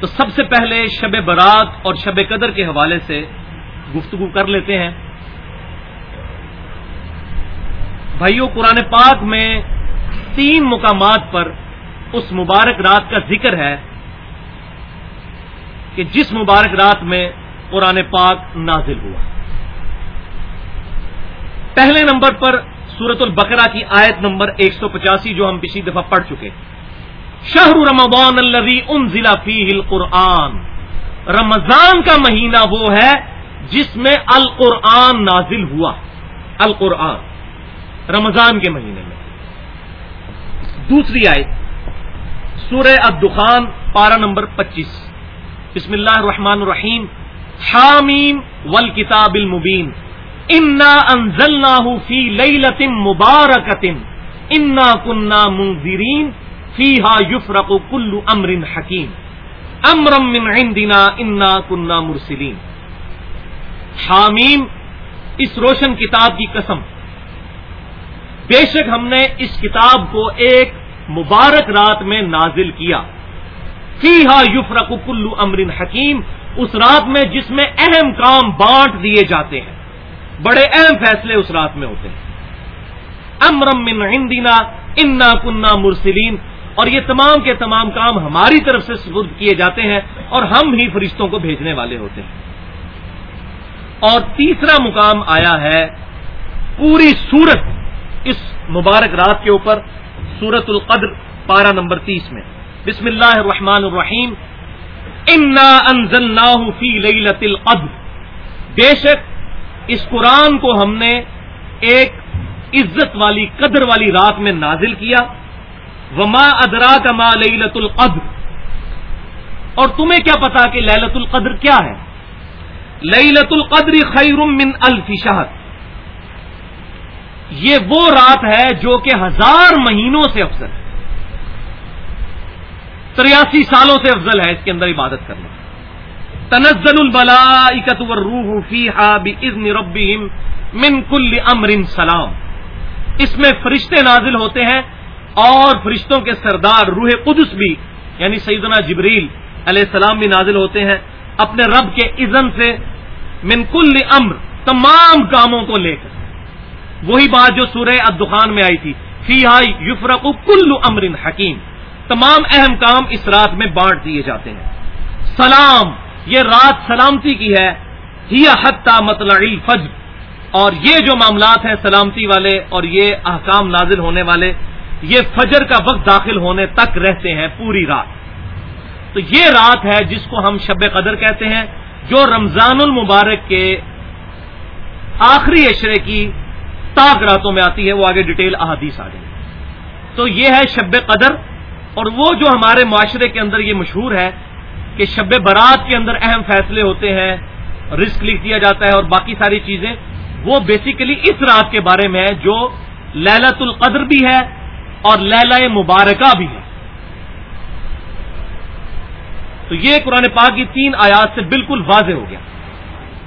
تو سب سے پہلے شب برات اور شب قدر کے حوالے سے گفتگو کر لیتے ہیں۔ بھائیوں قرآن پاک میں تین مقامات پر اس مبارک رات کا ذکر ہے کہ جس مبارک رات میں قرآن پاک نازل ہوا۔ پہلے نمبر پر سورت البقرہ کی آیت نمبر ایک سو پچاسی جو ہم پچھلی دفعہ پڑھ چکے۔ ہیں شہر رمضان الذي انزل فيه القرآن۔ رمضان کا مہینہ وہ ہے جس میں القرآن نازل ہوا۔ القرآن۔ رمضان کے مہینے میں۔ دوسری آیت۔ سورہ الدخان، پارہ نمبر پچیس۔ بسم اللہ الرحمن الرحیم۔ حامیم ول کتاب المبین۔ انا انزلنا فی لیلتم مبارکتم انا کننا منذرین۔ فیہا یفرق کل امر حکیم. امرم من عندنا انا کننا مرسلین. حامیم، اس روشن کتاب کی قسم. بے شک ہم نے اس کتاب کو ایک مبارک رات میں نازل کیا. فیحا یفرق کلو امرن حکیم، اس رات میں جس میں اہم کام بانٹ دیے جاتے ہیں. بڑے اہم فیصلے اس رات میں ہوتے ہیں. امرم من عندنا انا کننا مرسلین اور یہ تمام کے تمام کام ہماری طرف سے سبرد کیے جاتے ہیں اور ہم ہی فرشتوں کو بھیجنے والے ہوتے ہیں۔ اور تیسرا مقام آیا ہے پوری سورت اس مبارک رات کے اوپر سورت القدر، پارہ نمبر تیس میں۔ بسم اللہ الرحمن الرحیم۔ انا فی لیلت القدر۔ بے شک اس قرآن کو ہم نے ایک عزت والی، قدر والی رات میں نازل کیا۔ وما ادرا کا ما لیلت القدر۔ اور تمہیں کیا پتا کہ للت القدر کیا ہے؟ لیلت القدر خیر من الف شہر۔ یہ وہ رات ہے جو کہ ہزار مہینوں سے افضل ہے۔ تریاسی سالوں سے افضل ہے اس کے اندر عبادت کرنا۔ تنزل البلا والروح فیحا باذن ربهم من کل امر سلام۔ اس میں فرشتے نازل ہوتے ہیں اور فرشتوں کے سردار روح قدس بھی یعنی سیدنا جبریل علیہ السلام بھی نازل ہوتے ہیں، اپنے رب کے اذن سے من کل امر، تمام کاموں کو لے کر۔ وہی بات جو سورہ الدخان میں آئی تھی فی ہائی یفرق کل امر حکیم۔ تمام اہم کام اس رات میں بانٹ دیے جاتے ہیں۔ سلام، یہ رات سلامتی کی ہے۔ حتہ مطلع الفجر۔ اور یہ جو معاملات ہیں سلامتی والے اور یہ احکام نازل ہونے والے یہ فجر کا وقت داخل ہونے تک رہتے ہیں پوری رات۔ تو یہ رات ہے جس کو ہم شب قدر کہتے ہیں، جو رمضان المبارک کے آخری اشرے کی تاک راتوں میں آتی ہے، وہ آگے ڈیٹیل احادیث آ گئی تو یہ ہے شب قدر، اور وہ جو ہمارے معاشرے کے اندر یہ مشہور ہے کہ شب برات کے اندر اہم فیصلے ہوتے ہیں رسک لکھ دیا جاتا ہے اور باقی ساری چیزیں، وہ بیسیکلی اس رات کے بارے میں ہے جو للت القدر بھی ہے اور لیلا مبارکہ بھی ہے۔ تو یہ قرآن پاک کی تین آیات سے بالکل واضح ہو گیا۔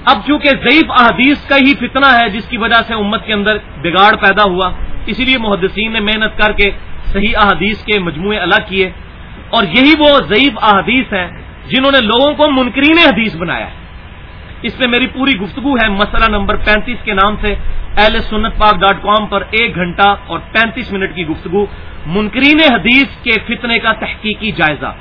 اب چونکہ ضعیف احادیث کا ہی فتنہ ہے جس کی وجہ سے امت کے اندر بگاڑ پیدا ہوا، اسی لیے محدثین نے محنت کر کے صحیح احادیث کے مجموعے الگ کیے۔ اور یہی وہ ضعیف احادیث ہیں جنہوں نے لوگوں کو منکرین حدیث بنایا ہے۔ اس میں میری پوری گفتگو ہے مسئلہ نمبر پینتیس کے نام سے ایل سنت پاک ڈاٹ کام پر ایک گھنٹہ اور پینتیس منٹ کی گفتگو، منکرین حدیث کے فتنے کا تحقیقی جائزہ۔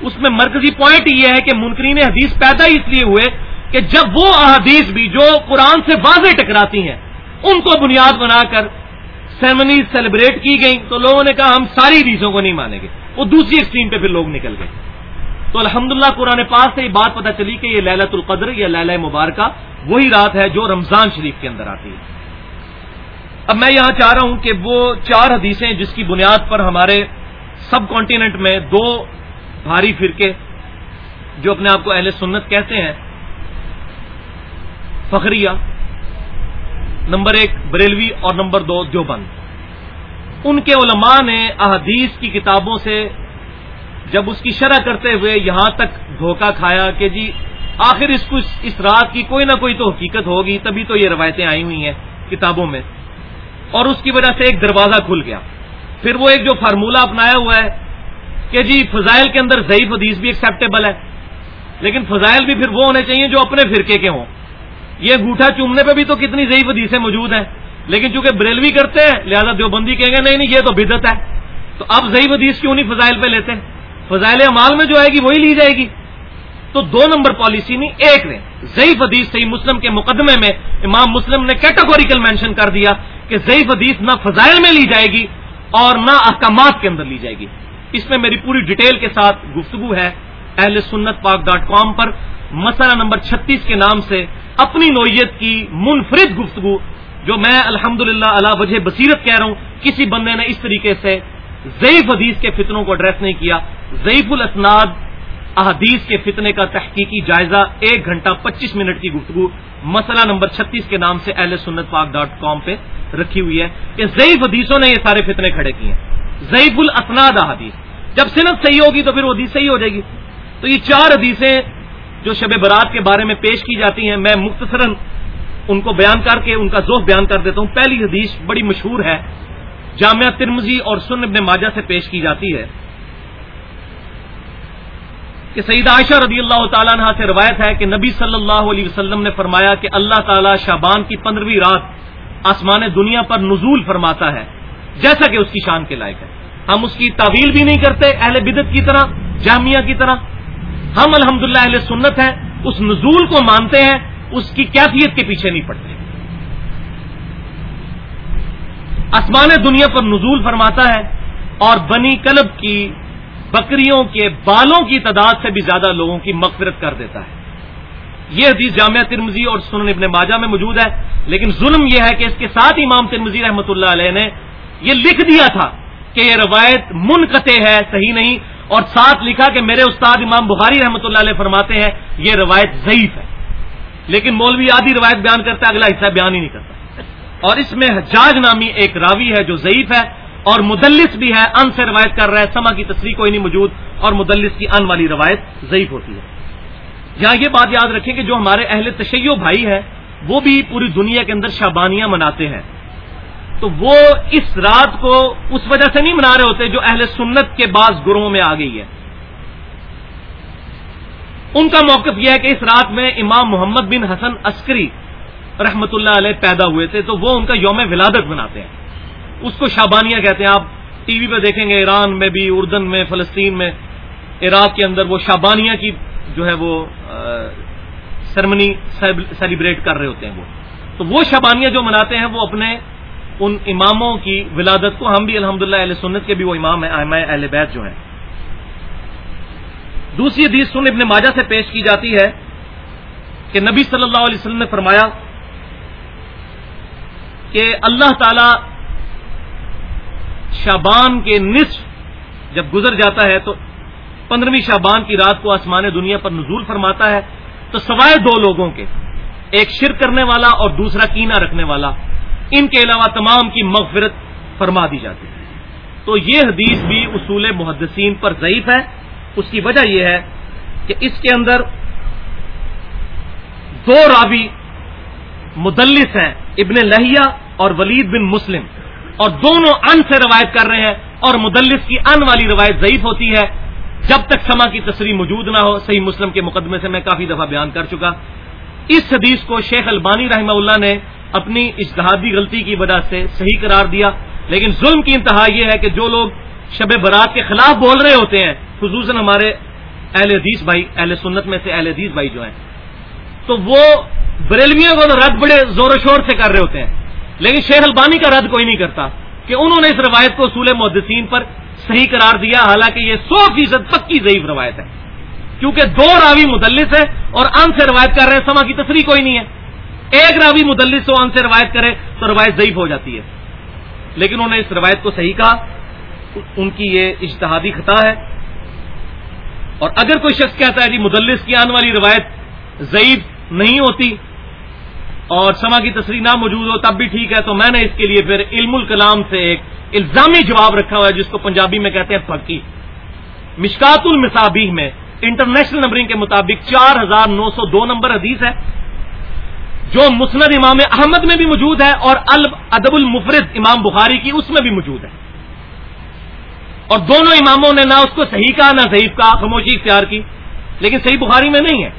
اس میں مرکزی پوائنٹ یہ ہے کہ منکرین حدیث پیدا ہی اس لیے ہوئے کہ جب وہ احادیث بھی جو قرآن سے واضح ٹکراتی ہیں، ان کو بنیاد بنا کر سیمنیز سیلیبریٹ کی گئی تو لوگوں نے کہا ہم ساری حدیثوں کو نہیں مانیں گے۔ وہ دوسری ایکسٹریم پہ پھر لوگ نکل گئے۔ تو الحمدللہ قرآن پاک سے یہ بات پتہ چلی کہ یہ للت القدر یا لیلہ مبارکہ، وہی رات ہے جو رمضان شریف کے اندر آتی ہے۔ اب میں یہاں چاہ رہا ہوں کہ وہ چار حدیثیں جس کی بنیاد پر ہمارے سب کانٹیننٹ میں دو بھاری فرقے جو اپنے آپ کو اہل سنت کہتے ہیں۔ فخریہ، نمبر ایک بریلوی اور نمبر دو دیوبند۔ ان کے علماء نے احادیث کی کتابوں سے جب اس کی شرح کرتے ہوئے یہاں تک دھوکہ کھایا کہ جی آخر اس کو اس رات کی کوئی نہ کوئی تو حقیقت ہوگی، تبھی تو یہ روایتیں آئی ہوئی ہیں کتابوں میں۔ اور اس کی وجہ سے ایک دروازہ کھل گیا۔ پھر وہ ایک جو فارمولہ اپنایا ہوا ہے کہ جی فضائل کے اندر ضعیف حدیث بھی ایکسیپٹیبل ہے، لیکن فضائل بھی پھر وہ ہونے چاہیے جو اپنے فرقے کے ہوں۔ یہ انگوٹھا چومنے پہ بھی تو کتنی ضعیف حدیثیں موجود ہیں، لیکن چونکہ بریلوی کرتے ہیں، لہذا دیوبندی کہیں گے، نہیں نہیں، یہ تو بدت ہے۔ تو اب ضعیف حدیث کیوں نہیں فضائل پہ لیتے؟ ہیں فضائل امال میں جو آئے گی وہی لی جائے گی۔ تو دو نمبر پالیسی نہیں، ایک نے ضعیف حدیث صحیح مسلم کے مقدمے میں امام مسلم نے کیٹاگوریکل مینشن کر دیا کہ ضعیف حدیث نہ فضائل میں لی جائے گی اور نہ احکامات کے اندر لی جائے گی۔ اس میں میری پوری ڈیٹیل کے ساتھ گفتگو ہے۔ اہل سنت پاک ڈاٹ کام پر مسئلہ نمبر چھتیس کے نام سے اپنی نوعیت کی منفرد گفتگو جو میں الحمد للہ اللہ وجہ بصیرت کہہ رہا ہوں، کسی بندے نے اس طریقے سے ضعیف حدیث کے فتنوں کو ایڈریس نہیں کیا، ضعیف الاسناد احادیث کے فتنے کا تحقیقی جائزہ ایک گھنٹہ پچیس منٹ کی گفتگو، مسئلہ نمبر چھتیس کے نام سے اہل سنت پاک ڈاٹ کام پہ رکھی ہوئی ہے کہ ضعیف حدیثوں نے یہ سارے فتنے کھڑے کیے۔ ہیں ضعیف الاسناد احادیث۔ جب صنعت صحیح ہوگی تو پھر وہ حدیث صحیح ہو جائے گی۔ تو یہ چار حدیثیں جو شب برات کے بارے میں پیش کی جاتی ہیں، میں مختصراً ان کو بیان کر کے ان کا ذوق بیان کر دیتا ہوں۔ پہلی حدیث بڑی مشہور ہے جامعہ ترمزی اور سن ابن ماجہ سے پیش کی جاتی ہے کہ سعید عائشہ رضی اللہ تعالیٰ عنہ سے روایت ہے کہ نبی صلی اللہ علیہ وسلم نے فرمایا کہ اللہ تعالیٰ شابان کی پندرہویں رات آسمان دنیا پر نزول فرماتا ہے، جیسا کہ اس کی شان کے لائق ہے۔ ہم اس کی تعویل بھی نہیں کرتے، اہل بدت کی طرح، جامعہ کی طرح۔ ہم الحمد اہل سنت ہیں، اس نزول کو مانتے ہیں، اس کی کیفیت کے پیچھے نہیں پڑتے۔ آسمان دنیا پر نزول فرماتا ہے اور بنی کلب کی بکریوں کے بالوں کی تعداد سے بھی زیادہ لوگوں کی مغفرت کر دیتا ہے۔ یہ حدیث جامعہ ترمزی اور سنن ابن ماجہ میں موجود ہے، لیکن ظلم یہ ہے کہ اس کے ساتھ امام ترمزی رحمۃ اللہ علیہ نے یہ لکھ دیا تھا کہ یہ روایت منقطع ہے، صحیح نہیں، اور ساتھ لکھا کہ میرے استاد امام بخاری رحمۃ اللہ علیہ فرماتے ہیں، یہ روایت ضعیف ہے۔ لیکن مولوی آدھی روایت بیان کرتا ہے، اگلا حصہ بیان ہی نہیں کرتا۔ اور اس میں حجاج نامی ایک راوی ہے جو ضعیف ہے اور مدلس بھی ہے، ان سے روایت کر رہا ہے سما کی تصریح کوئی نہیں موجود اور مدلس کی ان والی روایت ضعیف ہوتی ہے۔ یہاں یہ بات یاد رکھیں کہ جو ہمارے اہل تشیع بھائی ہیں، وہ بھی پوری دنیا کے اندر شابانیاں مناتے ہیں۔ تو وہ اس رات کو اس وجہ سے نہیں منا رہے ہوتے جو اہل سنت کے بعض گروہوں میں آ گئی ہے۔ ان کا موقف یہ ہے کہ اس رات میں امام محمد بن حسن عسکری رحمت اللہ علیہ پیدا ہوئے تھے، تو وہ ان کا یوم ولادت بناتے ہیں۔ اس کو شابانیاں کہتے ہیں۔ آپ ٹی وی پہ دیکھیں گے، ایران میں بھی، اردن میں، فلسطین میں، عراق کے اندر وہ شابانیہ کی جو ہے وہ سرمنی سیلیبریٹ کر رہے ہوتے ہیں وہ۔ تو وہ شابانیاں جو مناتے ہیں، وہ اپنے ان اماموں کی ولادت کو، ہم بھی الحمد للہ سنت کے بھی وہ امام ہیں اہل بیت جو ہیں۔ دوسری حدیث سن ابن ماجہ سے پیش کی جاتی ہے کہ نبی صلی اللہ علیہ وسلم نے فرمایا کہ اللہ تعالی شابان کے نصف جب گزر جاتا ہے تو پندرہویں شابان کی رات کو آسمان دنیا پر نزول فرماتا ہے تو سوائے دو لوگوں کے، ایک شرک کرنے والا اور دوسرا کینا رکھنے والا، ان کے علاوہ تمام کی مغفرت فرما دی جاتی ہے۔ تو یہ حدیث بھی اصول محدثین پر ضعیف ہے۔ اس کی وجہ یہ ہے کہ اس کے اندر دو راوی مدلس ہیں۔ ابن لہیا اور ولید بن مسلم اور دونوں ان سے روایت کر رہے ہیں اور مدلس کی ان والی روایت ضعیف ہوتی ہے۔ جب تک سما کی تصریح موجود نہ ہو، صحیح مسلم کے مقدمے سے میں کافی دفعہ بیان کر چکا۔ اس حدیث کو شیخ البانی رحمہ اللہ نے اپنی اجتہادی غلطی کی وجہ سے صحیح قرار دیا۔ لیکن ظلم کی انتہا یہ ہے کہ جو لوگ شب برات کے خلاف بول رہے ہوتے ہیں، خصوصاً ہمارے اہل حدیث بھائی، اہل سنت میں سے اہل حدیث بھائی جو ہیں، تو وہ بریلویوں کو تو رد بڑے زور و شور سے کر رہے ہوتے ہیں۔ لیکن شیخ البانی کا رد کوئی نہیں کرتا کہ انہوں نے اس روایت کو اصول محدثین پر صحیح قرار دیا، حالانکہ یہ سو فیصد پکی ضعیف روایت ہے۔ کیونکہ دو راوی مدلس ہے اور ان سے روایت کر رہے ہیں سما کی تصریح کوئی نہیں ہے۔ ایک راوی مدلس ہو، ان سے روایت کرے تو روایت ضعیف ہو جاتی ہے۔ لیکن انہوں نے اس روایت کو صحیح کہا، ان کی یہ اشتہادی خطا ہے۔ اور اگر کوئی شخص کہتا ہے جی مدلس کی آنے والی روایت ضعیف نہیں ہوتی اور سما کی تصریح نہ موجود ہو، تب بھی ٹھیک ہے۔ تو میں نے اس کے لیے پھر علم الکلام سے ایک الزامی جواب رکھا ہوا ہے، جس کو پنجابی میں کہتے ہیں پکی مشکات المصابی میں انٹرنیشنل نمبرنگ کے مطابق چار ہزار نو سو دو نمبر حدیث ہے، جو مسند امام احمد میں بھی موجود ہے اور ادب المفرد امام بخاری کی اس میں بھی موجود ہے۔ اور دونوں اماموں نے نہ اس کو صحیح کہا، نہ ضعیف کہا، خاموشی اختیار کی، لیکن صحیح بخاری میں نہیں ہے۔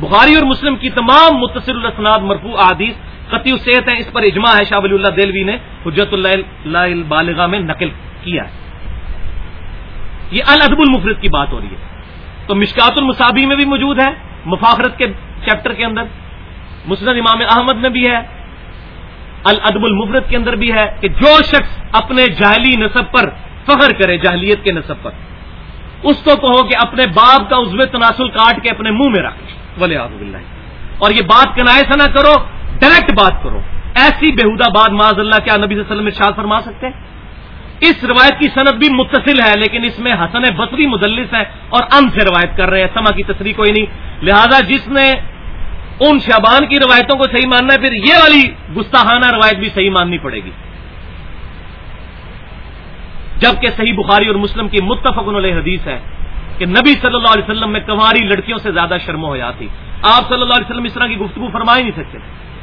بخاری اور مسلم کی تمام متصر الاسناد مرفوع احادیث، قطعی صحت ہیں، اس پر اجماع ہے، شاہ ولی اللہ دلوی نے حجت اللہ البالغہ میں نقل کیا ہے۔ یہ الادب المفرد کی بات ہو رہی ہے۔ تو مشکات المصابی میں بھی موجود ہے مفاخرت کے چیپٹر کے اندر، مسند امام احمد میں بھی ہے۔ الادب المفرد کے اندر بھی ہے کہ جو شخص اپنے جاہلی نصب پر فخر کرے، جاہلیت کے نصب پر، اس کو کہو کہ اپنے باپ کا عزو تناسل کاٹ کے اپنے منہ میں رکھ۔ ولی اللہ اور یہ بات کنائے نہ کرو ڈائریکٹ بات کرو۔ ایسی بےحدہ بات معذ اللہ کیا نبی صلی اللہ علیہ وسلم شاد فرما سکتے ہیں؟ اس روایت کی صنعت بھی متصل ہے، لیکن اس میں حسن بصری مدلس ہے اور ان سے روایت کر رہے ہیں۔ سما کی تصریح کوئی نہیں۔ لہذا جس نے ان شابان کی روایتوں کو صحیح ماننا ہے، پھر یہ والی گستاحانہ روایت بھی صحیح ماننی پڑے گی۔ جبکہ صحیح بخاری اور مسلم کی متفق علیہ حدیث ہے۔ کہ نبی صلی اللہ علیہ وسلم میں کماری لڑکیوں سے زیادہ شرم و حیا تھی۔ آپ صلی اللہ علیہ وسلم اس طرح کی گفتگو فرما ہی نہیں سکتے۔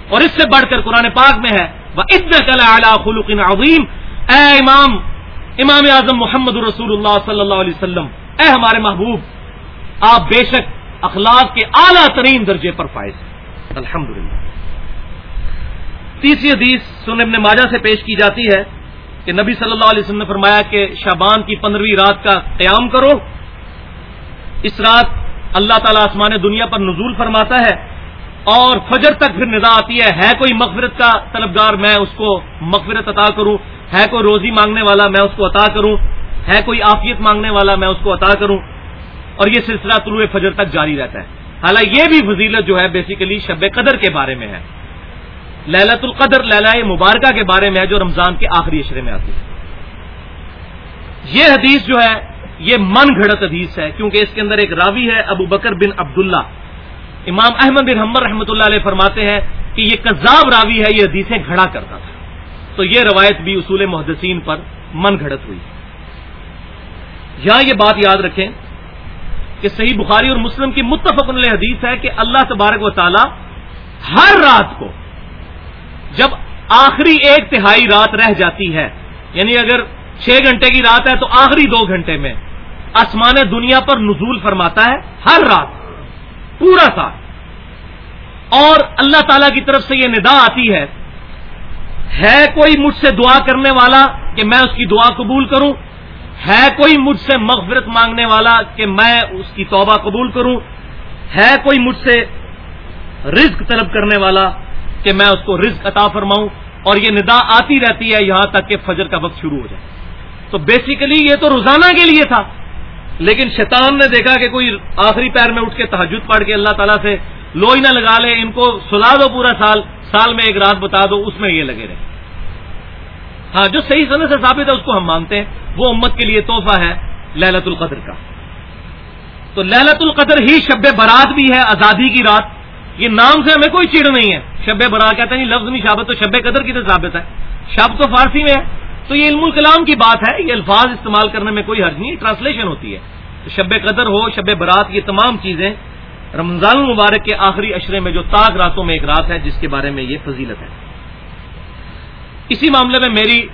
اور اس سے بڑھ کر قرآن پاک میں ہے وہ اتنا عظیم اے امام امام اعظم محمد رسول اللہ صلی اللہ علیہ وسلم، اے ہمارے محبوب، آپ بے شک اخلاق کے اعلیٰ ترین درجے پر فائز ہیں۔ الحمد تیسری حدیث سن ابن ماجہ سے پیش کی جاتی ہے کہ نبی صلی اللہ علیہ وسلم نے فرمایا کہ شابان کی پندرہویں رات کا قیام کرو۔ اس رات اللہ تعالیٰ آسمان دنیا پر نزول فرماتا ہے اور فجر تک پھر ندا آتی ہے۔ ہے کوئی مغفرت کا طلبگار میں اس کو مغفرت عطا کروں؟ ہے کوئی روزی مانگنے والا میں اس کو عطا کروں؟ ہے کوئی آفیت مانگنے والا میں اس کو عطا کروں؟ اور یہ سلسلہ طلوع فجر تک جاری رہتا ہے۔ حالانکہ یہ بھی فضیلت جو ہے بیسیکلی شب قدر کے بارے میں ہے۔ للت القدر للا مبارکہ کے بارے میں ہے جو رمضان کے آخری اشرے میں آتی ہے۔ یہ حدیث جو ہے یہ من گھڑت حدیث ہے، کیونکہ اس کے اندر ایک راوی ہے، ابو بکر بن عبداللہ۔ امام احمد بن حمر رحمۃ اللہ علیہ فرماتے ہیں کہ یہ کذاب راوی ہے، یہ حدیثیں گھڑا کرتا تھا۔ تو یہ روایت بھی اصول محدثین پر من گھڑت ہوئی۔ یہاں یہ بات یاد رکھیں کہ صحیح بخاری اور مسلم کی متفق علیہ حدیث ہے کہ اللہ تبارک و تعالی ہر رات کو جب آخری ایک تہائی رات رہ جاتی ہے یعنی اگر چھ گھنٹے کی رات ہے تو آخری دو گھنٹے میں آسمان دنیا پر نزول فرماتا ہے ہر رات، پورا سال۔ اور اللہ تعالی کی طرف سے یہ ندا آتی ہے ہے کوئی مجھ سے دعا کرنے والا کہ میں اس کی دعا قبول کروں؟ ہے کوئی مجھ سے مغفرت مانگنے والا کہ میں اس کی توبہ قبول کروں؟ ہے کوئی مجھ سے رزق طلب کرنے والا کہ میں اس کو رزق عطا فرماؤں؟ اور یہ ندا آتی رہتی ہے یہاں تک کہ فجر کا وقت شروع ہو جائے۔ تو بیسیکلی یہ تو روزانہ کے لیے تھا۔ لیکن شیطان نے دیکھا کہ کوئی آخری پیر میں اٹھ کے تحجد پڑھ کے اللہ تعالیٰ سے لو ہی نہ لگا لے، ان کو سلا دو پورا سال سال میں ایک رات بتا دو، اس میں یہ لگے رہے۔ ہاں جو صحیح سنے سے ثابت ہے، اس کو ہم مانتے ہیں۔ وہ امت کے لیے تحفہ ہے للت القدر کا۔ تو للت القدر ہی شب برات بھی ہے، آزادی کی رات۔ یہ نام سے ہمیں کوئی چیڑ نہیں ہے۔ شب برات کہتے ہیں، لفظ نہیں، شابت تو شب قدر کی تو ثابت ہے۔ شب تو فارسی میں ہے۔ تو یہ علم الکلام کی بات ہے، یہ الفاظ استعمال کرنے میں کوئی حرج نہیں ٹرانسلیشن ہوتی ہے۔ تو شب قدر ہو، شب برات، یہ تمام چیزیں رمضان المبارک کے آخری اشرے میں جو تاک راتوں میں ایک رات ہے، جس کے بارے میں یہ فضیلت ہے۔ اسی معاملے میں میری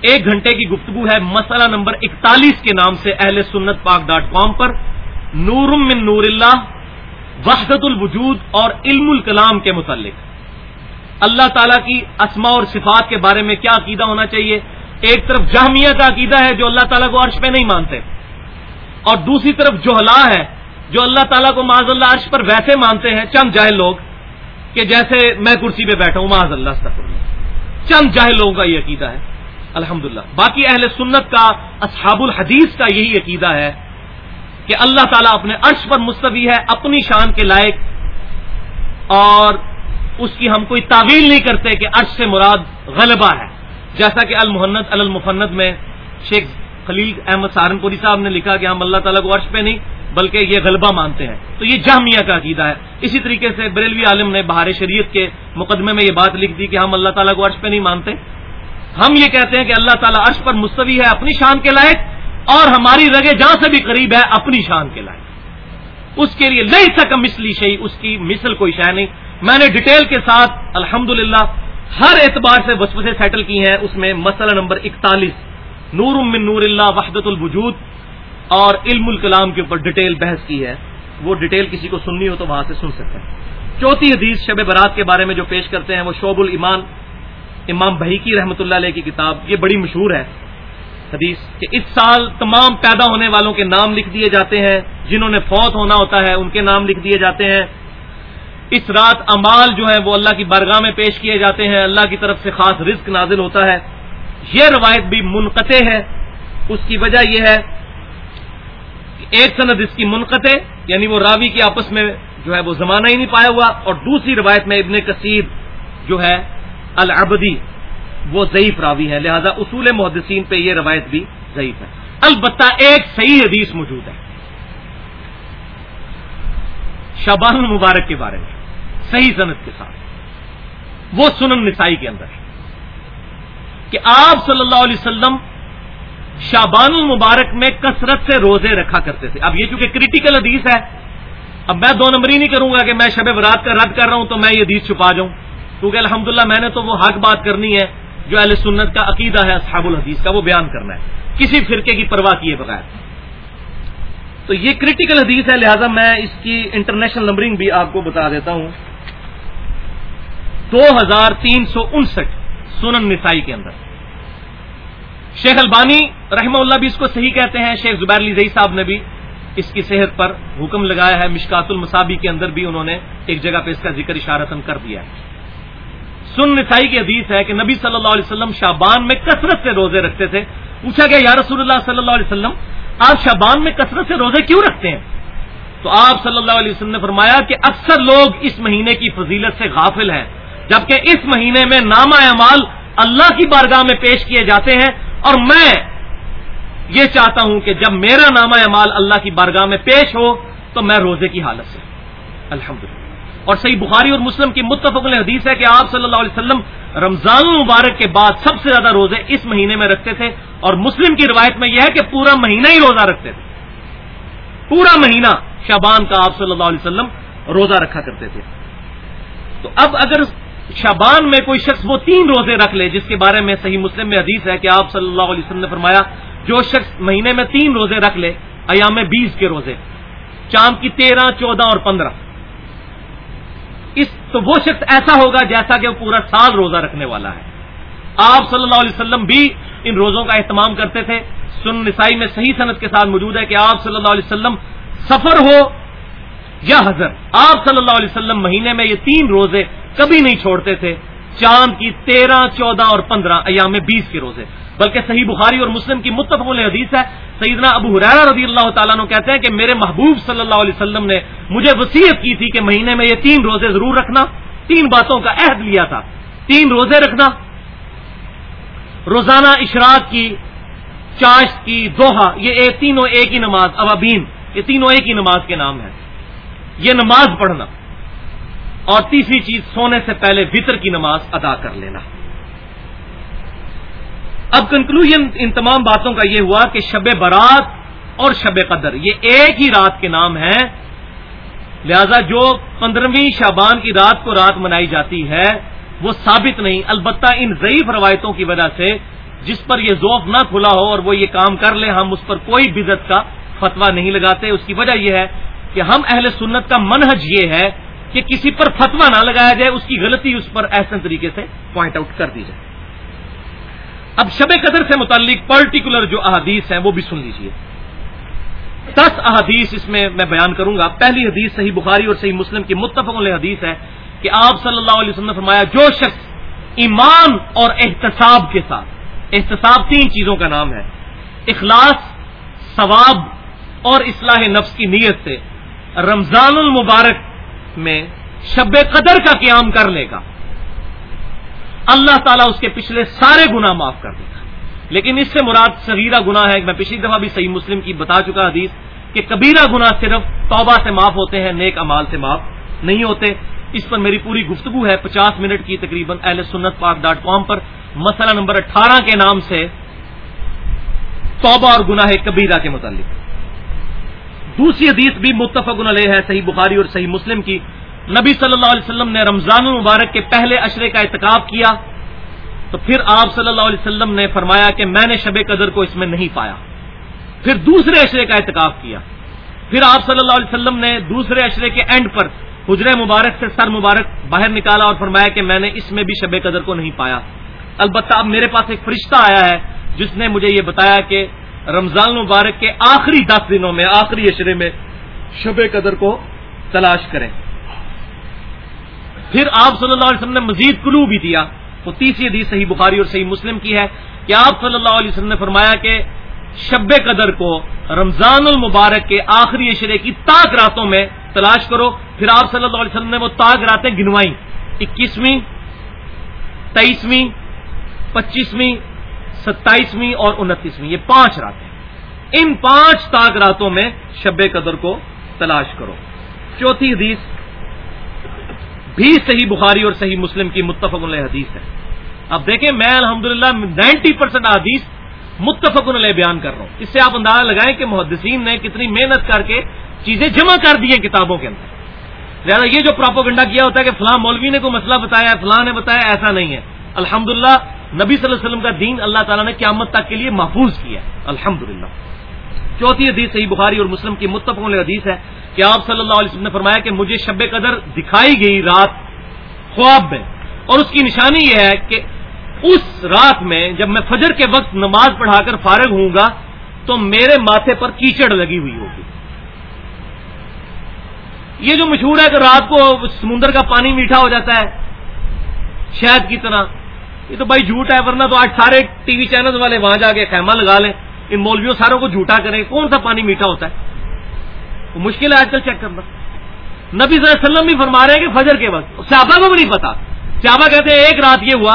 ایک گھنٹے کی گفتگو ہے، مسئلہ نمبر اکتالیس کے نام سے، اہل سنت پاک ڈاٹ کام پر۔ نور من نور اللہ، وحدت الوجود اور علم الکلام کے متعلق۔ اللہ تعالیٰ کی اسما اور صفات کے بارے میں کیا عقیدہ ہونا چاہیے؟ ایک طرف جہمیہ کا عقیدہ ہے جو اللہ تعالیٰ کو عرش پہ نہیں مانتے، اور دوسری طرف جوہلا ہے جو اللہ تعالیٰ کو معاذ اللہ عرش پر ویسے مانتے ہیں، چند جاہل لوگ، کہ جیسے میں کرسی پہ بیٹھا ہوں، معاذ اللہ چند جاہل لوگوں کا یہ عقیدہ ہے۔ الحمد باقی اہل سنت کا، اصحاب الحدیث کا یہی عقیدہ ہے کہ اللہ تعالیٰ اپنے عرش پر مستوی ہے، اپنی شان کے لائق، اور اس کی ہم کوئی تعویل نہیں کرتے کہ عرش سے مراد غلبہ ہے۔ جیسا کہ المحنت المفنت میں شیخ خلیل احمد سہارنپوری صاحب نے لکھا کہ ہم اللہ تعالیٰ کو عرش پہ نہیں، بلکہ یہ غلبہ مانتے ہیں۔ تو یہ جامعہ کا عقیدہ ہے۔ اسی طریقے سے بریلوی عالم نے بہار شریعت کے مقدمے میں یہ بات لکھ دی کہ ہم اللہ تعالیٰ کو عرش پہ نہیں مانتے۔ ہم یہ کہتے ہیں کہ اللہ تعالیٰ عرش پر مستوی ہے اپنی شان کے لائق اور ہماری رگے جہاں سے بھی قریب ہے اپنی شان کے لائق۔ اس کے لیے نہیں سکا مسلی شہی اس کی مثل کوئی شہ نہیں۔ میں نے ڈیٹیل کے ساتھ الحمد ہر اعتبار سے وسوسے سیٹل کی ہیں۔ اس میں مسئلہ نمبر اکتالیس نور من نور اللہ وحدت الوجود اور علم الکلام کے اوپر ڈیٹیل بحث کی ہے۔ وہ ڈیٹیل کسی کو سننی ہو تو وہاں سے سن سکتے ہیں۔ چوتھی حدیث شب برات کے بارے میں جو پیش کرتے ہیں وہ شعب الایمان، امام بحیکی رحمۃ اللہ علیہ کی کتاب، یہ بڑی مشہور ہے۔ حدیث کہ اس سال تمام پیدا ہونے والوں کے نام لکھ دیے جاتے ہیں، جنہوں نے فوت ہونا ہوتا ہے ان کے نام لکھ دیے جاتے ہیں۔ اس رات امال جو ہے وہ اللہ کی بارگاہ میں پیش کیے جاتے ہیں، اللہ کی طرف سے خاص رزق نازل ہوتا ہے۔ یہ روایت بھی منقطع ہے۔ اس کی وجہ یہ ہے کہ ایک سند اس کی منقطع یعنی وہ راوی کے آپس میں جو ہے وہ زمانہ ہی نہیں پایا ہوا۔ اور دوسری روایت میں ابن کثیر جو ہے العبدی وہ ضعیف راوی ہے، لہذا اصول محدثین پہ یہ روایت بھی ضعیف ہے۔ البتہ ایک صحیح حدیث موجود ہے۔ شبان المبارک کے بارے میں، صحیح صنعت کے ساتھ۔ وہ سنن نسائی کے اندر کہ آپ صلی اللہ علیہ وسلم شابان المبارک میں کثرت سے روزے رکھا کرتے تھے۔ اب یہ چونکہ کریٹیکل حدیث ہے، اب میں دو نمبر ہی نہیں کروں گا کہ میں شب برات کا رد کر رہا ہوں تو میں یہ حدیث چھپا جاؤں۔ کیونکہ الحمدللہ میں نے تو وہ حق بات کرنی ہے۔ جو اہل سنت کا عقیدہ ہے اصحاب الحدیث کا وہ بیان کرنا ہے۔ کسی فرقے کی پرواہ کیے بغیر۔ تو یہ کریٹیکل حدیث ہے، لہذا میں اس کی انٹرنیشنل نمبرنگ بھی آپ کو بتا دیتا ہوں۔ دو ہزار تین سو انسٹھ سنن نسائی کے اندر۔ شیخ البانی رحمہ اللہ بھی اس کو صحیح کہتے ہیں، شیخ زبیر علی زئی صاحب نے بھی اس کی صحت پر حکم لگایا ہے۔ مشکات المسابی کے اندر بھی انہوں نے ایک جگہ پہ اس کا ذکر اشارتن کر دیا ہے۔ سن نسائی کی حدیث ہے کہ نبی صلی اللہ علیہ وسلم شابان میں کثرت سے روزے رکھتے تھے۔ پوچھا گیا، یا رسول اللہ صلی اللہ علیہ وسلم، آپ شابان میں کثرت سے روزے کیوں رکھتے ہیں؟ تو آپ صلی اللہ علیہ وسلم نے فرمایا کہ اکثر لوگ اس مہینے کی فضیلت سے غافل ہیں، جبکہ اس مہینے میں نامہ اعمال اللہ کی بارگاہ میں پیش کیے جاتے ہیں۔ اور میں یہ چاہتا ہوں کہ جب میرا نامہ اعمال اللہ کی بارگاہ میں پیش ہو، تو میں روزے کی حالت سے۔ الحمدللہ۔ اور صحیح بخاری اور مسلم کی متفق حدیث ہے کہ آپ صلی اللہ علیہ وسلم رمضان المبارک کے بعد سب سے زیادہ روزے اس مہینے میں رکھتے تھے اور مسلم کی روایت میں یہ ہے کہ پورا مہینہ ہی روزہ رکھتے تھے۔ پورا مہینہ شابان کا آپ صلی اللہ علیہ وسلم روزہ رکھا کرتے تھے۔ تو اب اگر شابان میں کوئی شخص وہ تین روزے رکھ لے جس کے بارے میں صحیح مسلم میں حدیث ہے کہ آپ صلی اللہ علیہ وسلم نے فرمایا، جو شخص مہینے میں تین روزے رکھ لے، ایام بیس کے روزے، چاند کی تیرہ، چودہ اور پندرہ۔ اس تو وہ شخص ایسا ہوگا جیسا کہ وہ پورا سال روزہ رکھنے والا ہے۔ آپ صلی اللہ علیہ وسلم بھی ان روزوں کا اہتمام کرتے تھے۔ سن نسائی میں صحیح صنعت کے ساتھ موجود ہے کہ آپ صلی اللہ علیہ وسلم سفر ہو یا حضر آپ صلی اللہ علیہ وسلم مہینے میں یہ تین روزے کبھی نہیں چھوڑتے تھے۔ چاند کی تیرہ، چودہ اور پندرہ ایام بیس کے روزے۔ بلکہ صحیح بخاری اور مسلم کی متفق حدیث ہے۔ سیدنا ابو حرارہ رضی اللہ تعالیٰ نے کہتے ہیں کہ میرے محبوب صلی اللہ علیہ وسلم نے مجھے وسیعت کی تھی کہ مہینے میں یہ تین روزے ضرور رکھنا۔ تین باتوں کا عہد لیا تھا۔ تین روزے رکھنا۔ روزانہ اشراق کی، چاشت کی، دوہا، یہ ایک تینوں ایک ہی نماز، اوابین، یہ تینوں ایک ہی نماز کے نام ہے یہ نماز پڑھنا۔ اور تیسری چیز، سونے سے پہلے وطر کی نماز ادا کر لینا۔ اب کنکلوژ ان تمام باتوں کا یہ ہوا کہ شب برات اور شب قدر، یہ ایک ہی رات کے نام ہیں۔ لہذا جو پندرہویں شابان کی رات کو رات منائی جاتی ہے، وہ ثابت نہیں، البتہ ان ضعیف روایتوں کی وجہ سے جس پر یہ ذوف نہ کھلا ہو اور وہ یہ کام کر لیں، ہم اس پر کوئی بدت کا فتوا نہیں لگاتے۔ اس کی وجہ یہ ہے کہ ہم اہل سنت کا منہج یہ ہے کہ کسی پر فتوا نہ لگایا جائے، اس کی غلطی اس پر ایسے طریقے سے پوائنٹ آؤٹ کر دی جائے۔ اب شب قدر سے متعلق پرٹیکولر جو احادیث ہیں وہ بھی سن لیجیے دس احادیث اس میں میں بیان کروں گا۔ پہلی حدیث صحیح بخاری اور صحیح مسلم کی متفق حدیث ہے کہ آپ صلی اللہ علیہ وسلم نے فرمایا، جو شخص ایمان اور احتساب کے ساتھ، احتساب تین چیزوں کا نام ہے۔ اخلاص، ثواب اور اصلاح نفس کی نیت سے رمضان المبارک میں شب قدر کا قیام کر لے گا۔ اللہ تعالیٰ اس کے پچھلے سارے گنا معاف کر دے گا لیکن اس سے مراد صغیرہ گنا ہے، میں پچھلی دفعہ بھی صحیح مسلم کی بتا چکا حدیث کہ کبیرہ گنا صرف توبہ سے معاف ہوتے ہیں، نیک امال سے معاف نہیں ہوتے۔ اس پر میری پوری گفتگو ہے۔ پچاس منٹ کی تقریباً اہل سنت پاک ڈاٹ کام پر۔ مسئلہ نمبر اٹھارہ کے نام سے توبہ اور گناہ کبیرہ کے متعلق۔ دوسری حدیث بھی متفق علیہ ہے، صحیح بخاری اور صحیح مسلم کی۔ نبی صلی اللہ علیہ وسلم نے رمضان المبارک کے پہلے اشرے کا اعتکاب کیا تو پھر آپ صلی اللہ علیہ وسلم نے فرمایا کہ میں نے شب قدر کو اس میں نہیں پایا۔ پھر دوسرے اشرے کا اعتکاف کیا۔ پھر آپ صلی اللہ علیہ وسلم نے دوسرے اشرے کے اینڈ پر حجر مبارک سے سر مبارک باہر نکالا اور فرمایا کہ میں نے اس میں بھی شب قدر کو نہیں پایا۔ البتہ اب میرے پاس ایک فرشتہ آیا ہے جس نے مجھے یہ بتایا کہ رمضان مبارک کے آخری دس دنوں میں، آخری اشرے میں شب قدر کو تلاش کریں۔ پھر آپ صلی اللہ علیہ وسلم نے مزید کلو بھی دیا۔ وہ تیسری حدیث صحیح بخاری اور صحیح مسلم کی ہے کہ آپ صلی اللہ علیہ وسلم نے فرمایا کہ شب قدر کو رمضان المبارک کے آخری اشرے کی تاک راتوں میں تلاش کرو۔ پھر آپ صلی اللہ علیہ وسلم نے وہ تاک راتیں گنوائیں۔ اکیسویں تیئیسویں پچیسویں، ستائیسویں اور انتیسویں۔ یہ پانچ راتیں ان پانچ تاک راتوں میں شب قدر کو تلاش کرو۔ چوتھی حدیث بھی صحیح بخاری اور صحیح مسلم کی متفق علیہ حدیث ہے۔ اب دیکھیں، میں الحمدللہ نائنٹی پرسینٹ حدیث متفق علیہ بیان کر رہا ہوں۔ اس سے آپ اندازہ لگائیں کہ محدثین نے کتنی محنت کر کے چیزیں جمع کر دی ہیں کتابوں کے اندر۔ لہٰذا یہ جو پراپوگنڈا کیا ہوتا ہے کہ فلاں مولوی نے کوئی مسئلہ بتایا فلاں نے بتایا ایسا نہیں ہے۔ الحمد نبی صلی اللہ علیہ وسلم کا دین اللہ تعالیٰ نے قیامت تک کے لیے محفوظ کیا الحمد چوتھی حدیث صحیح بخاری اور مسلم کی متفق علیہ حدیث ہے کہ آپ صلی اللہ علیہ وسلم نے فرمایا کہ مجھے شب قدر دکھائی گئی رات خواب میں۔ اور اس کی نشانی یہ ہے کہ اس رات میں جب میں فجر کے وقت نماز پڑھا کر فارغ ہوں گا تو میرے ماتھے پر کیچڑ لگی ہوئی ہوگی۔ یہ جو مشہور ہے کہ رات کو سمندر کا پانی میٹھا ہو جاتا ہے، شہد کی طرح، یہ تو بھائی جھوٹ ہے، ورنہ تو آج سارے ٹی وی چینل والے وہاں جا کے خیمہ لگا لیں۔ ان مولویوں ساروں کو جھوٹا کریں، کون سا پانی میٹھا ہوتا ہے؟ وہ مشکل ہے آج کل چیک کرنا۔ نبی صلی اللہ علیہ وسلم بھی فرما رہے ہیں کہ فجر کے وقت، صحابہ کو بھی نہیں پتا۔ صحابہ کہتے ہیں، ایک رات یہ ہوا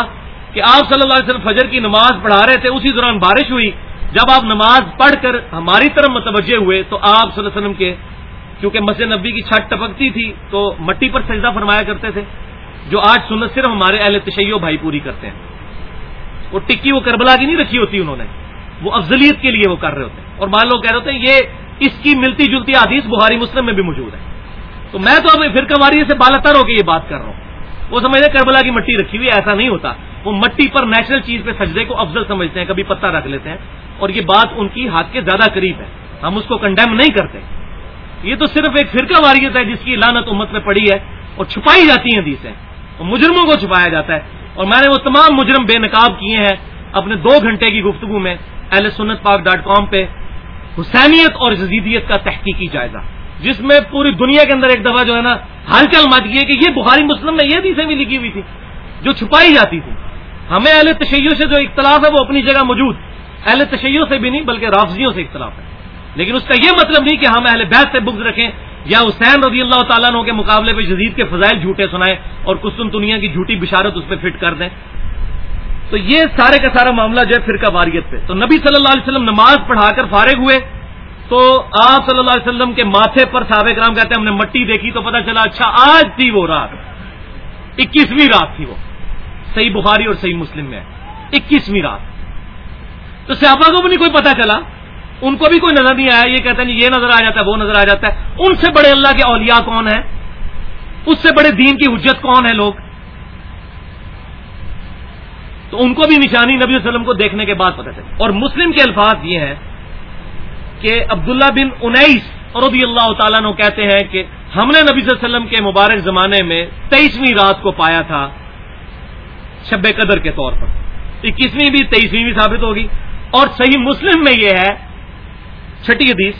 کہ آپ صلی اللہ علیہ وسلم فجر کی نماز پڑھا رہے تھے، اسی دوران بارش ہوئی۔ جب آپ نماز پڑھ کر ہماری طرف متوجہ ہوئے تو آپ صلی اللہ علیہ وسلم کے کیونکہ مسجد نبی کی چھت ٹپکتی تھی، تو مٹی پر سجدہ فرمایا کرتے تھے۔ جو آج سنت صرف ہمارے اہل تشیع بھائی پوری کرتے ہیں۔ وہ ٹکی وہ کربلا کی نہیں رکھی ہوتی انہوں نے۔ وہ افضلیت کے لیے وہ کر رہے ہوتے ہیں۔ اور مان لوگ کہہ رہے ہوتے ہیں، یہ اس کی ملتی جلتی حدیث بخاری مسلم میں بھی موجود ہے۔ تو میں تو اب فرقہ واری سے بالاتر ہو کے یہ بات کر رہا ہوں۔ وہ سمجھتے کربلا کی مٹی رکھی ہوئی ایسا نہیں ہوتا۔ وہ مٹی پر نیچرل چیز پہ سجدے کو افضل سمجھتے ہیں، کبھی پتہ رکھ لیتے ہیں۔ اور یہ بات ان کی ہاتھ کے زیادہ قریب ہے۔ ہم اس کو کنڈیم نہیں کرتے۔ یہ تو صرف ایک فرقہ واریت ہے جس کی لانت امت میں پڑی ہے اور چھپائی جاتی ہیں حدیثیں۔ اور مجرموں کو چھپایا جاتا ہے۔ اور میں نے وہ تمام مجرم بے نقاب کیے ہیں۔ اپنے دو گھنٹے کی گفتگو میں ایل سنت پاک ڈاٹ کام پہ حسینیت اور جزیدیت کا تحقیقی جائزہ، جس میں پوری دنیا کے اندر ایک دفعہ جو ہے نا ہلچل مچ گئی کہ یہ بخاری مسلم میں یہ حدیثیں بھی لکھی ہوئی تھی، جو چھپائی جاتی تھی۔ ہمیں اہل تشیع سے جو اختلاف ہے وہ اپنی جگہ موجود۔ اہل تشیع سے بھی نہیں، بلکہ رافضیوں سے اختلاف ہے۔ لیکن اس کا یہ مطلب نہیں کہ ہم اہل بیت سے بغض رکھیں یا حسین رضی اللہ تعالیٰ عنہ کے مقابلے پہ جدید کے فضائل جھوٹے سنائیں اور کسن دنیا کی جھوٹی بشارت اس پہ فٹ کر دیں۔ تو یہ سارے کا سارا معاملہ جو ہے فرقہ واریت پہ۔ تو نبی صلی اللہ علیہ وسلم نماز پڑھا کر فارغ ہوئے۔ تو آپ صلی اللہ علیہ وسلم کے ماتھے پر صحابہ کرام کہتے ہیں ہم نے مٹی دیکھی تو پتہ چلا اچھا آج تھی وہ رات۔ اکیسویں رات تھی وہ۔ صحیح بخاری اور صحیح مسلم میں۔ اکیسویں رات۔ تو صحابہ کو بھی نہیں کوئی پتا چلا۔ ان کو بھی کوئی نظر نہیں آیا۔ یہ کہتے ہیں یہ نظر آ جاتا ہے، وہ نظر آ جاتا ہے۔ ان سے بڑے اللہ کے اولیاء کون ہیں؟ اس سے بڑے دین کی حجت کون ہے لوگ؟ تو ان کو بھی نشانی نبی وسلم کو دیکھنے کے بعد پتہ چلا۔ اور مسلم کے الفاظ یہ ہیں کہ عبداللہ بن انیس رضی اللہ تعالیٰ نے کہتے ہیں کہ ہم نے نبی صلی اللہ علیہ وسلم کے مبارک زمانے میں تیئیسویں رات کو پایا تھا شب قدر کے طور پر۔ اکیسویں بھی، تیئیسویں بھی ثابت ہوگی۔ اور صحیح مسلم میں یہ ہے، چھٹی حدیث۔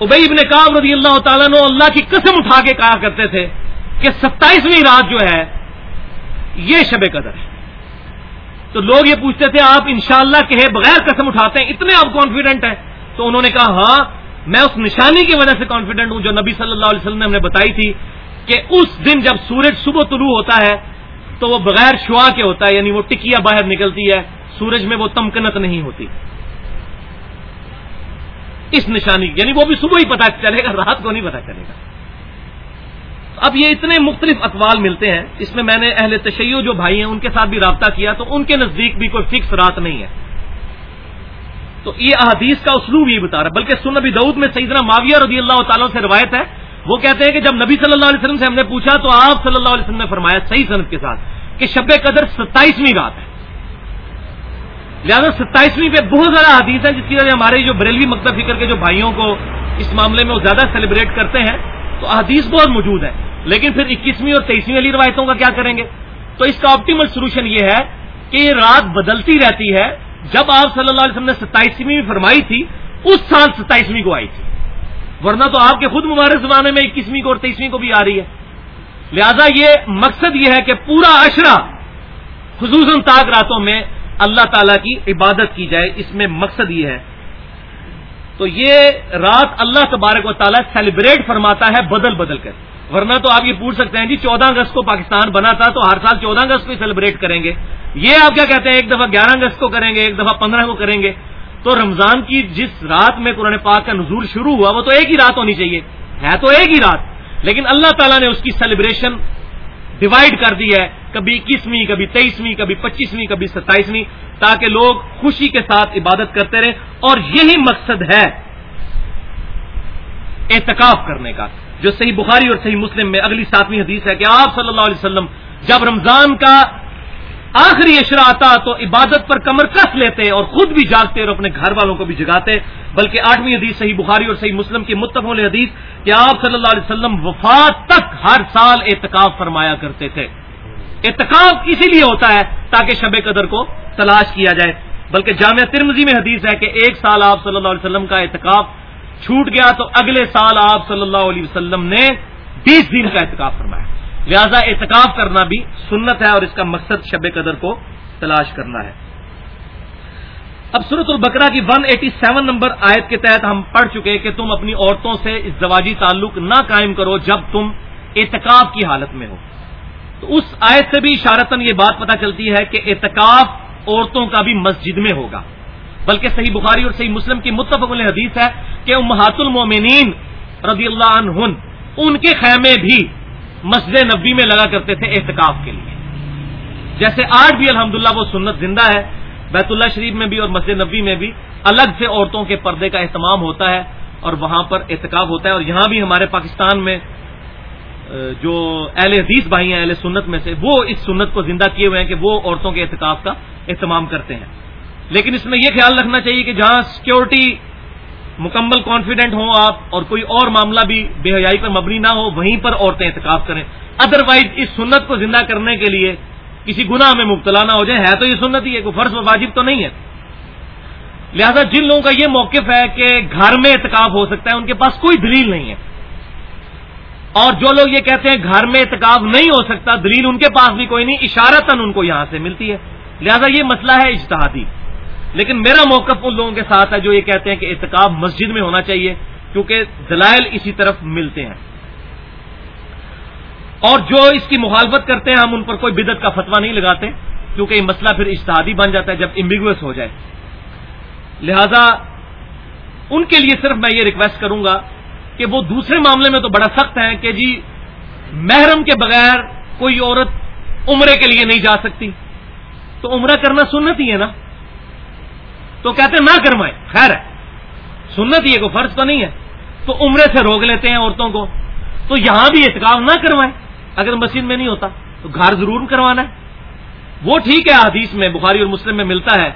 ابئی ابن کام رضی اللہ تعالیٰ نے اللہ کی قسم اٹھا کے کہا کرتے تھے کہ ستائیسویں رات جو ہے، یہ شب قدر ہے۔ تو لوگ یہ پوچھتے تھے، آپ انشاءاللہ کہے بغیر قسم اٹھاتے ہیں، اتنے آپ کانفیڈنٹ ہیں۔ تو انہوں نے کہا ہاں میں اس نشانی کی وجہ سے کانفیڈنٹ ہوں جو نبی صلی اللہ علیہ وسلم نے ہمیں بتائی تھی کہ اس دن جب سورج صبح طلوع ہوتا ہے تو وہ بغیر شعا کے ہوتا ہے یعنی وہ ٹکیا باہر نکلتی ہے، سورج میں وہ تمکنت نہیں ہوتی۔ اس نشانی یعنی وہ بھی صبح ہی پتا چلے گا، رات کو نہیں پتا چلے گا۔ اب یہ اتنے مختلف اقوال ملتے ہیں، اس میں میں نے اہل تشیع جو بھائی ہیں، ان کے ساتھ بھی رابطہ کیا، تو ان کے نزدیک بھی کوئی فکس رات نہیں ہے۔ تو یہ احادیث کا اسلوب یہ بتا رہا ہے، بلکہ سن نبی دعود میں سیدنا معاویہ رضی اللہ تعالیٰ سے روایت ہے۔ وہ کہتے ہیں کہ جب نبی صلی اللہ علیہ وسلم سے ہم نے پوچھا، تو آپ صلی اللہ علیہ وسلم نے فرمایا صحیح صنعت کے ساتھ کہ شب قدر ستائیسویں رات ہے۔ لہٰذا ستائیسویں پہ بہت زیادہ حدیث ہے جس کی وجہ ہمارے جو بریلوی مکتب فکر کے جو بھائیوں کو اس معاملے میں وہ زیادہ سیلیبریٹ کرتے ہیں۔ تو حدیث بہت موجود ہے لیکن پھر اکیسویں اور تیئیسویں والی روایتوں کا کیا کریں گے؟ تو اس کا آپٹیمل سولوشن یہ ہے کہ یہ رات بدلتی رہتی ہے۔ جب آپ صلی اللہ علیہ وسلم نے ستائیسویں فرمائی تھی، اس سال ستائیسویں کو آئی تھی۔ ورنہ تو آپ کے خود مبارک زمانے میں اکیسویں کو اور تیئیسویں کو بھی آ رہی ہے۔ لہذا یہ مقصد یہ ہے کہ پورا اشرا خصوصاً تاک راتوں میں اللہ تعالی کی عبادت کی جائے۔ اس میں مقصد یہ ہے۔ تو یہ رات اللہ تبارک و تعالیٰ سیلیبریٹ فرماتا ہے بدل بدل کر۔ ورنہ تو آپ یہ پوچھ سکتے ہیں جی چودہ اگست کو پاکستان بنا تھا تو ہر سال چودہ اگست کو سیلیبریٹ کریں گے۔ یہ آپ کیا کہتے ہیں؟ ایک دفعہ گیارہ اگست کو کریں گے، ایک دفعہ پندرہ کو کریں گے۔ تو رمضان کی جس رات میں قرآن پاک کا نزول شروع ہوا، وہ تو ایک ہی رات ہونی چاہیے۔ ہے تو ایک ہی رات۔ لیکن اللہ تعالیٰ نے اس کی سیلیبریشن ڈیوائڈ کر دی ہے۔ کبھی اکیسویں، کبھی تیئیسویں، کبھی پچیسویں، کبھی ستائیسویں، تاکہ لوگ خوشی کے ساتھ عبادت کرتے رہیں۔ اور یہی مقصد ہے احتکاف کرنے کا۔ جو صحیح بخاری اور صحیح مسلم میں اگلی ساتویں حدیث ہے کہ آپ صلی اللہ علیہ وسلم جب رمضان کا آخری اشرا آتا تو عبادت پر کمر کس لیتے اور خود بھی جاگتے اور اپنے گھر والوں کو بھی جگاتے، بلکہ آٹھویں حدیث صحیح بخاری اور صحیح مسلم کی متفق حدیث کہ آپ صلی اللہ علیہ وسلم وفات تک ہر سال اعتکاف فرمایا کرتے تھے۔ اعتکاف اسی لیے ہوتا ہے تاکہ شب قدر کو تلاش کیا جائے۔ بلکہ جامعہ ترمزی میں حدیث ہے کہ ایک سال آپ صلی اللہ علیہ وسلم کا اعتکاف چھوٹ گیا تو اگلے سال آپ صلی اللہ علیہ وسلم نے بیس دن کا اعتکاف فرمایا۔ لہذا اعتکاف کرنا بھی سنت ہے اور اس کا مقصد شب قدر کو تلاش کرنا ہے۔ اب صورت البکرا کی 187 نمبر آیت کے تحت ہم پڑھ چکے کہ تم اپنی عورتوں سے اس زواجی تعلق نہ قائم کرو جب تم اعتکاف کی حالت میں ہو۔ تو اس آیت سے بھی اشارتاً یہ بات پتہ چلتی ہے کہ اعتکاف عورتوں کا بھی مسجد میں ہوگا۔ بلکہ صحیح بخاری اور صحیح مسلم کی متفق حدیث ہے کہ امہات المومنین رضی اللہ عنہ ان کے خیمے بھی مسجد نبی میں لگا کرتے تھے احتکاف کے لیے۔ جیسے آج بھی الحمدللہ وہ سنت زندہ ہے، بیت اللہ شریف میں بھی اور مسجد نبی میں بھی الگ سے عورتوں کے پردے کا اہتمام ہوتا ہے اور وہاں پر احتکاب ہوتا ہے اور یہاں بھی ہمارے پاکستان میں جو اہل حدیث بھائی ہیں، اہل سنت میں سے، وہ اس سنت کو زندہ کیے ہوئے ہیں کہ وہ عورتوں کے احتکاب کا اہتمام کرتے ہیں۔ لیکن اس میں یہ خیال رکھنا چاہیے کہ جہاں سیکورٹی مکمل کانفیڈنٹ ہوں آپ اور کوئی اور معاملہ بھی بے حیائی پر مبنی نہ ہو، وہیں پر عورتیں احتکاب کریں۔ ادروائز اس سنت کو زندہ کرنے کے لیے کسی گناہ میں مبتلا نہ ہو جائے ہے تو یہ سنت ہی ہے، کوئی فرض و واجب تو نہیں ہے۔ لہذا جن لوگوں کا یہ موقف ہے کہ گھر میں احتکاب ہو سکتا ہے، ان کے پاس کوئی دلیل نہیں ہے۔ اور جو لوگ یہ کہتے ہیں گھر میں احتکاب نہیں ہو سکتا، دلیل ان کے پاس بھی کوئی نہیں، اشارتاً ان کو یہاں سے ملتی ہے۔ لہذا یہ مسئلہ ہے اجتہادی۔ لیکن میرا موقف ان لوگوں کے ساتھ ہے جو یہ کہتے ہیں کہ احتکاب مسجد میں ہونا چاہیے، کیونکہ دلائل اسی طرف ملتے ہیں۔ اور جو اس کی مخالفت کرتے ہیں، ہم ان پر کوئی بدت کا فتوا نہیں لگاتے، کیونکہ یہ مسئلہ پھر اشتہادی بن جاتا ہے جب امبیگوس ہو جائے۔ لہذا، ان کے لیے صرف میں یہ ریکویسٹ کروں گا کہ وہ دوسرے معاملے میں تو بڑا سخت ہے کہ جی محرم کے بغیر کوئی عورت عمرے کے لیے نہیں جا سکتی۔ تو عمرہ کرنا سنت ہی ہے نا؟ تو کہتے نہ کروائیں۔ خیر ہے۔ سنت ہی ہے کوئی فرض تو نہیں ہے۔ تو عمرے سے روک لیتے ہیں عورتوں کو۔ تو یہاں بھی احتکاب نہ کروائیں۔ اگر مسجد میں نہیں ہوتا، تو گھر ضرور کروانا ہے۔ وہ ٹھیک ہے، حدیث میں، بخاری اور مسلم میں ملتا ہے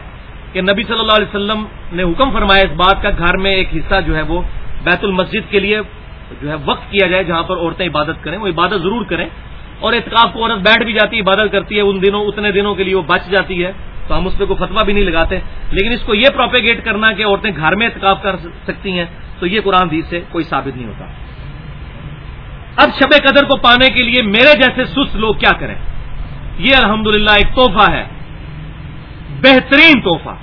کہ نبی صلی اللہ علیہ وسلم نے حکم فرمایا، اس بات کا گھر میں ایک حصہ جو ہے وہ بیت المسجد کے لیے جو ہے وقت کیا جائے، جہاں پر عورتیں عبادت کریں۔ وہ عبادت ضرور کریں۔ اور اعتکاف کو عورت بیٹھ بھی جاتی ہے عبادت کرتی ہے، ان دنوں، اتنے دنوں کے لیے وہ بچ جاتی ہے۔ تو ہم اس پہ کوئی فتوا بھی نہیں لگاتے۔ لیکن اس کو یہ پروپیگیٹ کرنا کہ عورتیں گھر میں اعتکاف کر سکتی ہیں، تو یہ قرآن حدیث سے کوئی ثابت نہیں ہوتا۔ اب شب قدر کو پانے کے لیے میرے جیسے سست لوگ کیا کریں؟ یہ الحمدللہ ایک تحفہ ہے۔ بہترین تحفہ۔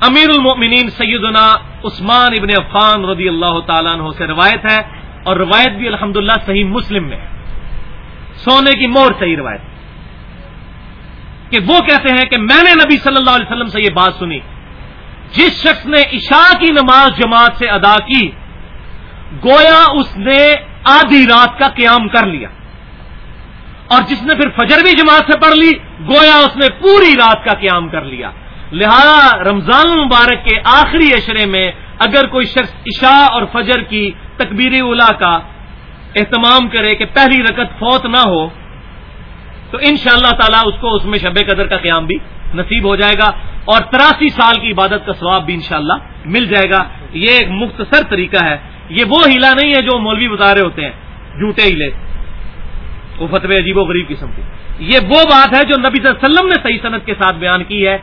امیر المؤمنین سیدنا عثمان ابن عفان رضی اللہ تعالیٰ عنہ سے روایت ہے، اور روایت بھی الحمدللہ صحیح مسلم میں ہے۔ سونے کی مور صحیح روایت۔ کہ وہ کہتے ہیں کہ میں نے نبی صلی اللہ علیہ وسلم سے یہ بات سنی۔ جس شخص نے عشاء کی نماز جماعت سے ادا کی، گویا اس نے آدھی رات کا قیام کر لیا۔ اور جس نے پھر فجر بھی جماعت سے پڑھ لی، گویا اس نے پوری رات کا قیام کر لیا۔ لہذا رمضان المبارک کے آخری اشرے میں اگر کوئی شخص عشاء اور فجر کی تکبیر اولا کا اہتمام کرے کہ پہلی رکت فوت نہ ہو تو ان شاء اللہ تعالیٰ اس کو اس میں شب قدر کا قیام بھی نصیب ہو جائے گا اور تراسی سال کی عبادت کا ثواب بھی انشاءاللہ مل جائے گا۔ یہ ایک مختصر طریقہ ہے۔ یہ وہ ہیلا نہیں ہے جو مولوی بتا رہے ہوتے ہیں، جھوٹے ہیلے۔ وہ فتوی عجیب و غریب قسم کے۔ یہ وہ بات ہے جو نبی صلی اللہ علیہ وسلم نے صحیح صنعت کے ساتھ بیان کی ہے۔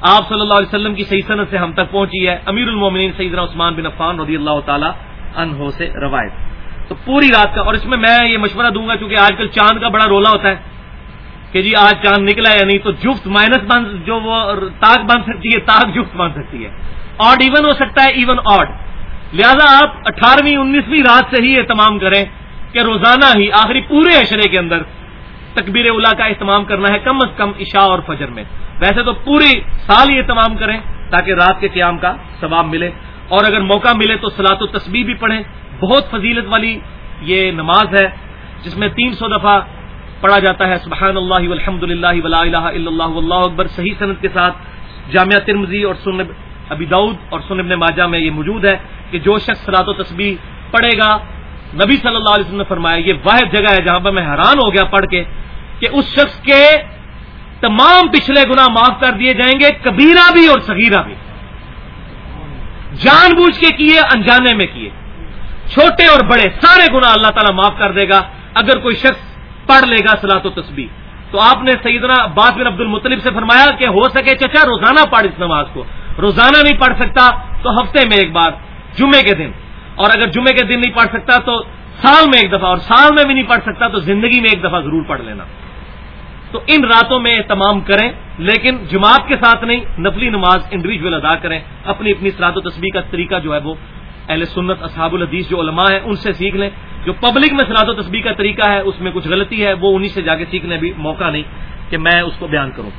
آپ صلی اللہ علیہ وسلم کی صحیح صنعت سے ہم تک پہنچی ہے۔ امیر المومنین سیدنا عثمان بن عفان رضی اللہ تعالی عنہ سے روایت۔ تو پوری رات کا اور اس میں میں یہ مشورہ دوں گا کیونکہ آج کل چاند کا بڑا رولا ہوتا ہے۔ کہ جی آج چاند نکلا یا نہیں، تو جفت مائنس بن جو وہ تاک بن سکتی ہے، تاک جفت بن سکتی ہے۔ آڈ ایون ہو سکتا ہے ایون آڈ لہذا آپ اٹھارہویں، انیسویں رات سے ہی اہتمام کریں کہ روزانہ ہی آخری پورے اشرے کے اندر تکبیر اولا کا اہتمام کرنا ہے، کم از کم عشاء اور فجر میں۔ ویسے تو پوری سال ہی اہتمام کریں تاکہ رات کے قیام کا ثواب ملے۔ اور اگر موقع ملے تو سلاط و تصویر بھی پڑھیں۔ بہت فضیلت والی یہ نماز ہے، جس میں تین سو دفعہ پڑھا جاتا ہے، سبحان اللہ الحمد للہ ولا الہ الا اللہ اللہ اکبر، صحیح صنعت کے ساتھ جامعہ ترمزی اور سن ابی دعود اور سن ابن ماجہ میں یہ موجود ہے کہ جو شخص سلاط و تسبیح پڑھے گا، نبی صلی اللہ علیہ وسلم نے فرمایا، یہ واحد جگہ ہے جہاں پر میں حیران ہو گیا پڑھ کے کہ اس شخص کے تمام پچھلے گنا معاف کر دیے جائیں گے، کبیرہ بھی اور صغیرہ بھی۔ جان بوجھ کے کیے، انجانے میں کیے۔ چھوٹے اور بڑے سارے گنا اللہ تعالیٰ معاف کر دے گا۔ اگر کوئی شخص پڑھ لے گا سلاط و تسبیح۔ تو آپ نے سیدنا عباس بن عبد المطلب سے فرمایا کہ ہو سکے چچا روزانہ پڑھ اس نماز کو۔ روزانہ نہیں پڑھ سکتا تو ہفتے میں ایک بار، جمعے کے دن۔ اور اگر جمعے کے دن نہیں پڑھ سکتا تو سال میں ایک دفعہ، اور سال میں بھی نہیں پڑھ سکتا تو زندگی میں ایک دفعہ ضرور پڑھ لینا۔ تو ان راتوں میں تمام کریں، لیکن جماعت کے ساتھ نہیں، نفلی نماز انڈیویجل ادا کریں۔ اپنی اپنی سرات و تصویر کا طریقہ جو ہے وہ اہل سنت، اصحاب الحدیث جو علماء ہیں، ان سے سیکھ لیں۔ جو پبلک میں سرات و تصویر کا طریقہ ہے، اس میں کچھ غلطی ہے، وہ انہیں سے جا کے سیکھنے بھی موقع نہیں کہ میں اس کو بیان کروں۔